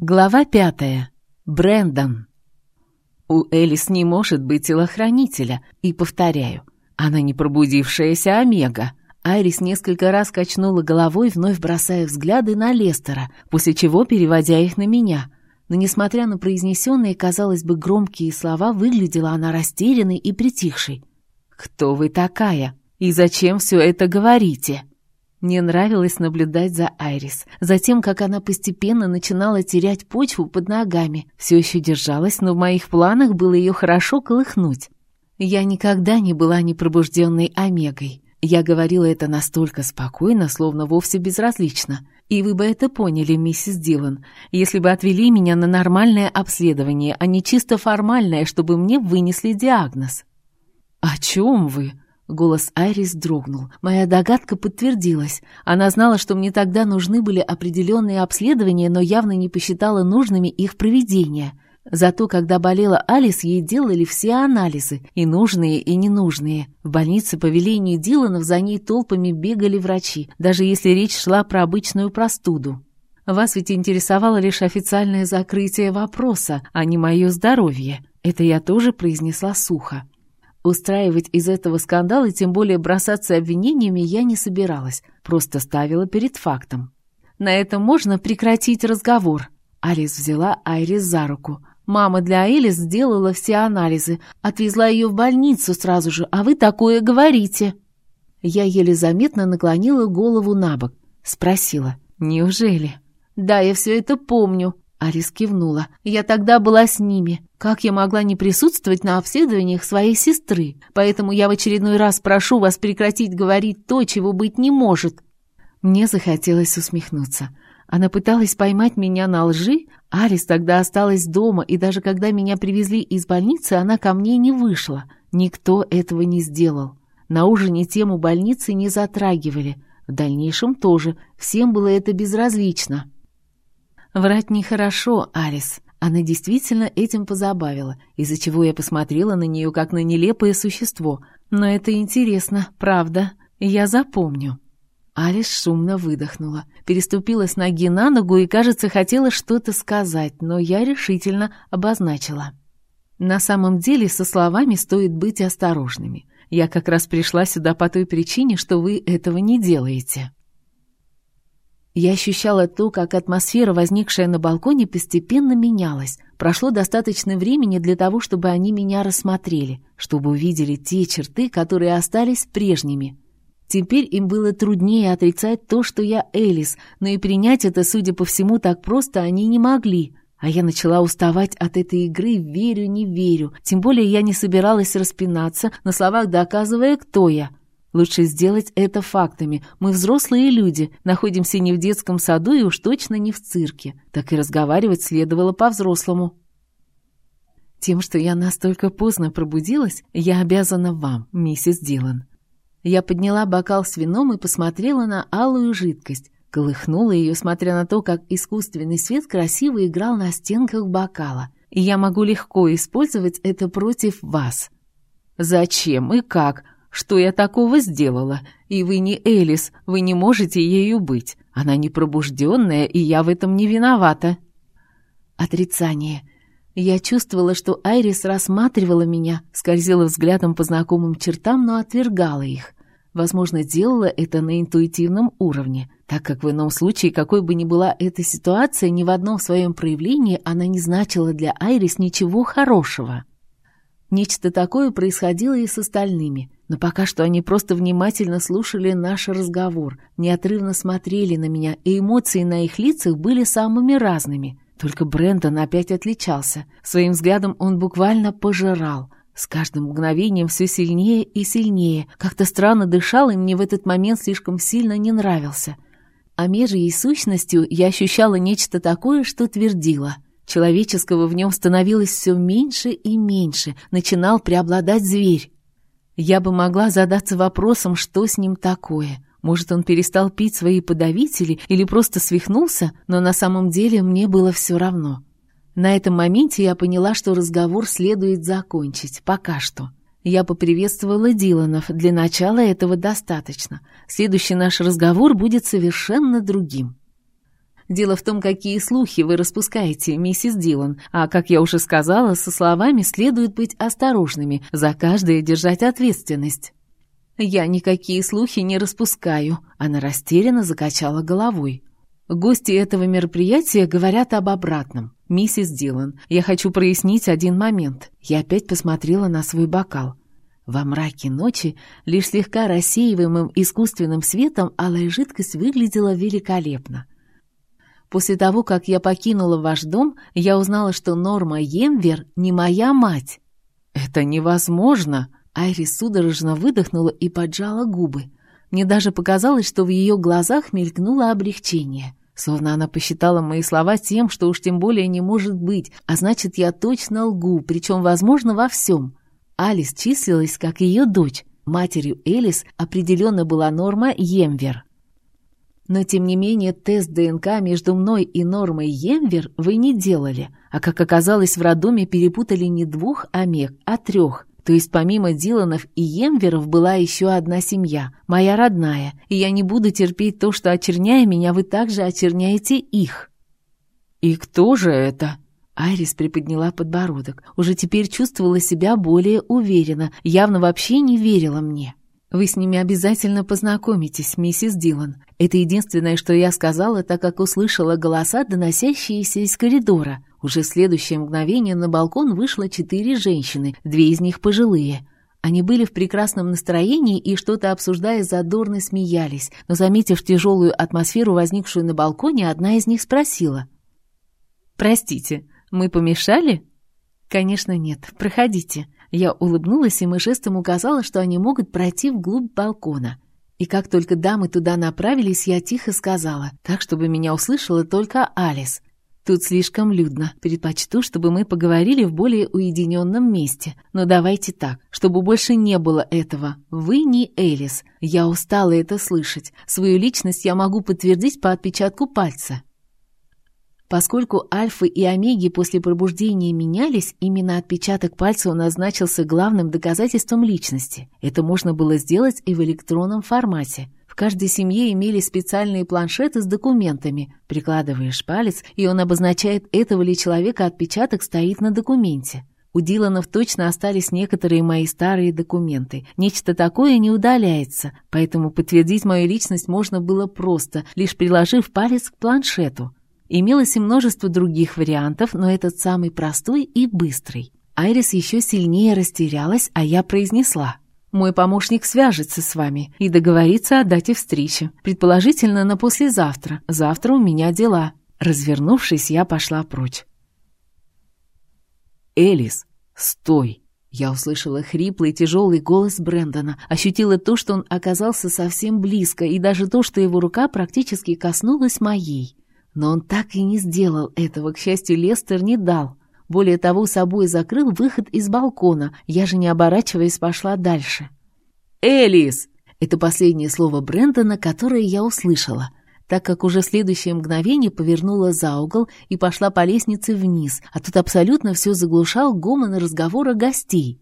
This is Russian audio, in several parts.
Глава пятая. Брэндон. У Элис не может быть телохранителя, и повторяю, она не пробудившаяся Омега. Айрис несколько раз качнула головой, вновь бросая взгляды на Лестера, после чего переводя их на меня. Но, несмотря на произнесенные, казалось бы, громкие слова, выглядела она растерянной и притихшей. «Кто вы такая? И зачем все это говорите?» Мне нравилось наблюдать за Айрис, за тем, как она постепенно начинала терять почву под ногами. Все еще держалась, но в моих планах было ее хорошо колыхнуть. Я никогда не была непробужденной Омегой. Я говорила это настолько спокойно, словно вовсе безразлично. И вы бы это поняли, миссис Дилан, если бы отвели меня на нормальное обследование, а не чисто формальное, чтобы мне вынесли диагноз. «О чем вы?» Голос Айрис дрогнул. Моя догадка подтвердилась. Она знала, что мне тогда нужны были определенные обследования, но явно не посчитала нужными их проведение. Зато, когда болела Алис, ей делали все анализы, и нужные, и ненужные. В больнице по велению Диланов за ней толпами бегали врачи, даже если речь шла про обычную простуду. Вас ведь интересовало лишь официальное закрытие вопроса, а не мое здоровье. Это я тоже произнесла сухо. Устраивать из этого скандал и тем более бросаться обвинениями я не собиралась, просто ставила перед фактом. На этом можно прекратить разговор. Алис взяла Айрис за руку. Мама для Элис сделала все анализы, отвезла ее в больницу сразу же, а вы такое говорите. Я еле заметно наклонила голову на бок, спросила, неужели? Да, я все это помню, Арис кивнула. «Я тогда была с ними. Как я могла не присутствовать на обследованиях своей сестры? Поэтому я в очередной раз прошу вас прекратить говорить то, чего быть не может». Мне захотелось усмехнуться. Она пыталась поймать меня на лжи. Арис тогда осталась дома, и даже когда меня привезли из больницы, она ко мне не вышла. Никто этого не сделал. На ужине тему больницы не затрагивали. В дальнейшем тоже. Всем было это безразлично. Врать нехорошо, Арис. Она действительно этим позабавила, из-за чего я посмотрела на нее как на нелепое существо. Но это интересно, правда. Я запомню. Алис шумно выдохнула, переступила с ноги на ногу и, кажется, хотела что-то сказать, но я решительно обозначила. На самом деле со словами стоит быть осторожными. Я как раз пришла сюда по той причине, что вы этого не делаете. Я ощущала то, как атмосфера, возникшая на балконе, постепенно менялась. Прошло достаточно времени для того, чтобы они меня рассмотрели, чтобы увидели те черты, которые остались прежними. Теперь им было труднее отрицать то, что я Элис, но и принять это, судя по всему, так просто они не могли. А я начала уставать от этой игры «верю, не верю». Тем более я не собиралась распинаться, на словах доказывая, кто я — Лучше сделать это фактами. Мы взрослые люди, находимся не в детском саду и уж точно не в цирке. Так и разговаривать следовало по-взрослому. Тем, что я настолько поздно пробудилась, я обязана вам, миссис Дилан. Я подняла бокал с вином и посмотрела на алую жидкость, колыхнула ее, смотря на то, как искусственный свет красиво играл на стенках бокала. И я могу легко использовать это против вас. Зачем и как? Что я такого сделала? И вы не Элис, вы не можете ею быть. Она не пробужденная, и я в этом не виновата». Отрицание. Я чувствовала, что Айрис рассматривала меня, скользила взглядом по знакомым чертам, но отвергала их. Возможно, делала это на интуитивном уровне, так как в ином случае, какой бы ни была эта ситуация, ни в одном своем проявлении она не значила для Айрис ничего хорошего. Нечто такое происходило и с остальными, но пока что они просто внимательно слушали наш разговор, неотрывно смотрели на меня, и эмоции на их лицах были самыми разными. Только Брэндон опять отличался. Своим взглядом он буквально пожирал. С каждым мгновением все сильнее и сильнее. Как-то странно дышал, и мне в этот момент слишком сильно не нравился. А межей сущностью я ощущала нечто такое, что твердило. Человеческого в нем становилось все меньше и меньше, начинал преобладать зверь. Я бы могла задаться вопросом, что с ним такое. Может, он перестал пить свои подавители или просто свихнулся, но на самом деле мне было все равно. На этом моменте я поняла, что разговор следует закончить, пока что. Я поприветствовала Диланов, для начала этого достаточно. Следующий наш разговор будет совершенно другим. Дело в том, какие слухи вы распускаете, миссис Дилан, а, как я уже сказала, со словами следует быть осторожными, за каждое держать ответственность». «Я никакие слухи не распускаю», — она растерянно закачала головой. Гости этого мероприятия говорят об обратном. «Миссис Дилан, я хочу прояснить один момент». Я опять посмотрела на свой бокал. Во мраке ночи, лишь слегка рассеиваемым искусственным светом, алая жидкость выглядела великолепно. После того, как я покинула ваш дом, я узнала, что Норма Емвер не моя мать. «Это невозможно!» Айрис судорожно выдохнула и поджала губы. Мне даже показалось, что в ее глазах мелькнуло облегчение. Словно она посчитала мои слова тем, что уж тем более не может быть, а значит, я точно лгу, причем, возможно, во всем. Алис числилась как ее дочь. Матерью Элис определенно была Норма Емвер. Но, тем не менее, тест ДНК между мной и Нормой Емвер вы не делали, а, как оказалось, в роддоме перепутали не двух Омег, а трех. То есть помимо Диланов и Емверов была еще одна семья, моя родная, и я не буду терпеть то, что, очерняя меня, вы также очерняете их». «И кто же это?» Айрис приподняла подбородок. Уже теперь чувствовала себя более уверенно, явно вообще не верила мне. «Вы с ними обязательно познакомитесь, миссис Дилан. Это единственное, что я сказала, так как услышала голоса, доносящиеся из коридора. Уже в следующее мгновение на балкон вышло четыре женщины, две из них пожилые. Они были в прекрасном настроении и, что-то обсуждая, задорно смеялись, но, заметив тяжелую атмосферу, возникшую на балконе, одна из них спросила. «Простите, мы помешали?» «Конечно нет. Проходите». Я улыбнулась им и жестом указала, что они могут пройти вглубь балкона. И как только дамы туда направились, я тихо сказала, так, чтобы меня услышала только Алис. «Тут слишком людно. Предпочту, чтобы мы поговорили в более уединенном месте. Но давайте так, чтобы больше не было этого. Вы не Элис. Я устала это слышать. Свою личность я могу подтвердить по отпечатку пальца. Поскольку альфы и омеги после пробуждения менялись, именно отпечаток пальца он назначился главным доказательством личности. Это можно было сделать и в электронном формате. В каждой семье имели специальные планшеты с документами. Прикладываешь палец, и он обозначает, этого ли человека отпечаток стоит на документе. У Диланов точно остались некоторые мои старые документы. Нечто такое не удаляется, поэтому подтвердить мою личность можно было просто, лишь приложив палец к планшету. Имелось и множество других вариантов, но этот самый простой и быстрый. Айрис еще сильнее растерялась, а я произнесла. «Мой помощник свяжется с вами и договорится о дате встречи, предположительно на послезавтра. Завтра у меня дела». Развернувшись, я пошла прочь. «Элис, стой!» Я услышала хриплый тяжелый голос Брэндона, ощутила то, что он оказался совсем близко, и даже то, что его рука практически коснулась моей. Но он так и не сделал этого, к счастью, Лестер не дал. Более того, собой закрыл выход из балкона, я же не оборачиваясь пошла дальше. «Элис!» — это последнее слово Брэндона, которое я услышала, так как уже следующее мгновение повернула за угол и пошла по лестнице вниз, а тут абсолютно все заглушал гомон разговора гостей.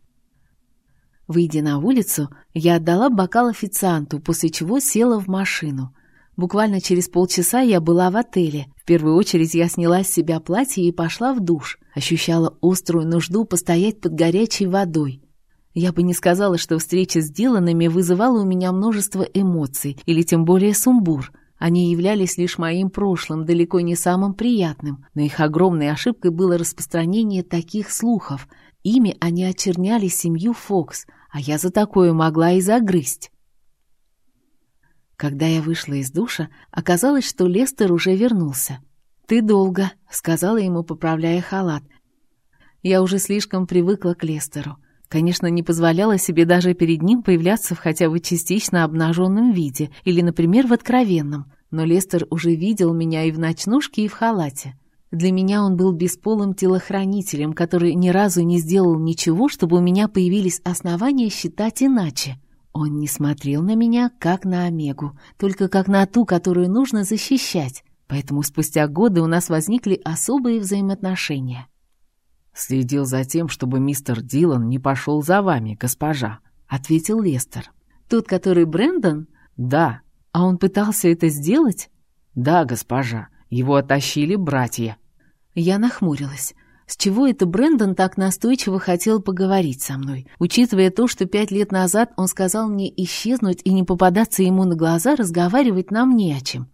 Выйдя на улицу, я отдала бокал официанту, после чего села в машину — Буквально через полчаса я была в отеле. В первую очередь я сняла с себя платье и пошла в душ. Ощущала острую нужду постоять под горячей водой. Я бы не сказала, что встреча с Диланами вызывала у меня множество эмоций, или тем более сумбур. Они являлись лишь моим прошлым, далеко не самым приятным, но их огромной ошибкой было распространение таких слухов. Ими они очерняли семью Фокс, а я за такое могла и загрызть. Когда я вышла из душа, оказалось, что Лестер уже вернулся. «Ты долго», — сказала ему, поправляя халат. Я уже слишком привыкла к Лестеру. Конечно, не позволяла себе даже перед ним появляться в хотя бы частично обнаженном виде или, например, в откровенном. Но Лестер уже видел меня и в ночнушке, и в халате. Для меня он был бесполым телохранителем, который ни разу не сделал ничего, чтобы у меня появились основания считать иначе. Он не смотрел на меня, как на Омегу, только как на ту, которую нужно защищать, поэтому спустя годы у нас возникли особые взаимоотношения. «Следил за тем, чтобы мистер Дилан не пошел за вами, госпожа», — ответил Лестер. «Тот, который Брэндон?» «Да». «А он пытался это сделать?» «Да, госпожа. Его оттащили братья». Я нахмурилась. С чего это Брэндон так настойчиво хотел поговорить со мной? Учитывая то, что пять лет назад он сказал мне исчезнуть и не попадаться ему на глаза, разговаривать нам не о чем.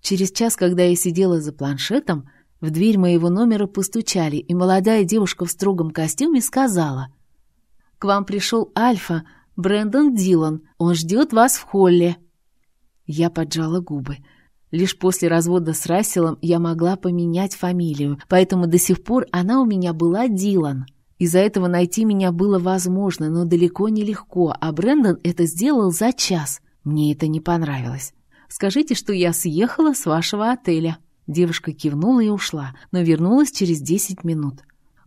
Через час, когда я сидела за планшетом, в дверь моего номера постучали, и молодая девушка в строгом костюме сказала. «К вам пришел Альфа, Брэндон Дилан. Он ждет вас в холле». Я поджала губы. Лишь после развода с Расселом я могла поменять фамилию, поэтому до сих пор она у меня была Дилан. Из-за этого найти меня было возможно, но далеко не легко, а Брэндон это сделал за час. Мне это не понравилось. «Скажите, что я съехала с вашего отеля». Девушка кивнула и ушла, но вернулась через десять минут.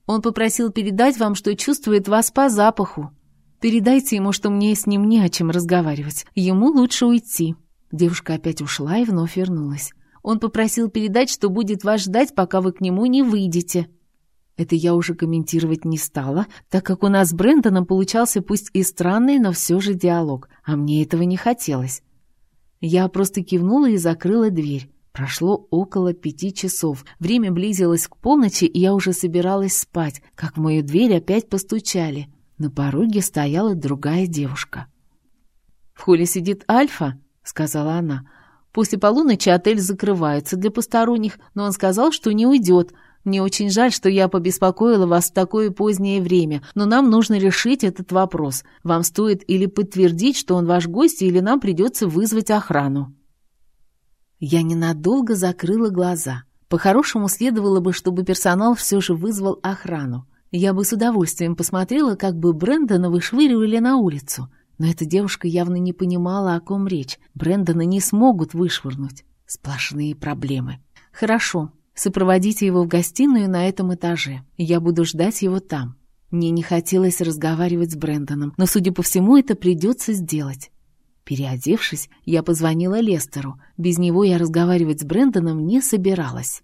«Он попросил передать вам, что чувствует вас по запаху. Передайте ему, что мне с ним не о чем разговаривать. Ему лучше уйти». Девушка опять ушла и вновь вернулась. Он попросил передать, что будет вас ждать, пока вы к нему не выйдете. Это я уже комментировать не стала, так как у нас с Брэндоном получался пусть и странный, но все же диалог, а мне этого не хотелось. Я просто кивнула и закрыла дверь. Прошло около пяти часов. Время близилось к полночи, и я уже собиралась спать, как в мою дверь опять постучали. На пороге стояла другая девушка. «В холле сидит Альфа», — сказала она. «После полуночи отель закрывается для посторонних, но он сказал, что не уйдет. Мне очень жаль, что я побеспокоила вас в такое позднее время, но нам нужно решить этот вопрос. Вам стоит или подтвердить, что он ваш гость, или нам придется вызвать охрану». Я ненадолго закрыла глаза. По-хорошему следовало бы, чтобы персонал все же вызвал охрану. Я бы с удовольствием посмотрела, как бы Брэндона вышвыривали на улицу. Но эта девушка явно не понимала, о ком речь. Брэндона не смогут вышвырнуть. Сплошные проблемы. Хорошо, сопроводите его в гостиную на этом этаже. Я буду ждать его там. Мне не хотелось разговаривать с Брэндоном, но, судя по всему, это придется сделать. Переодевшись, я позвонила Лестеру. Без него я разговаривать с Брэндоном не собиралась.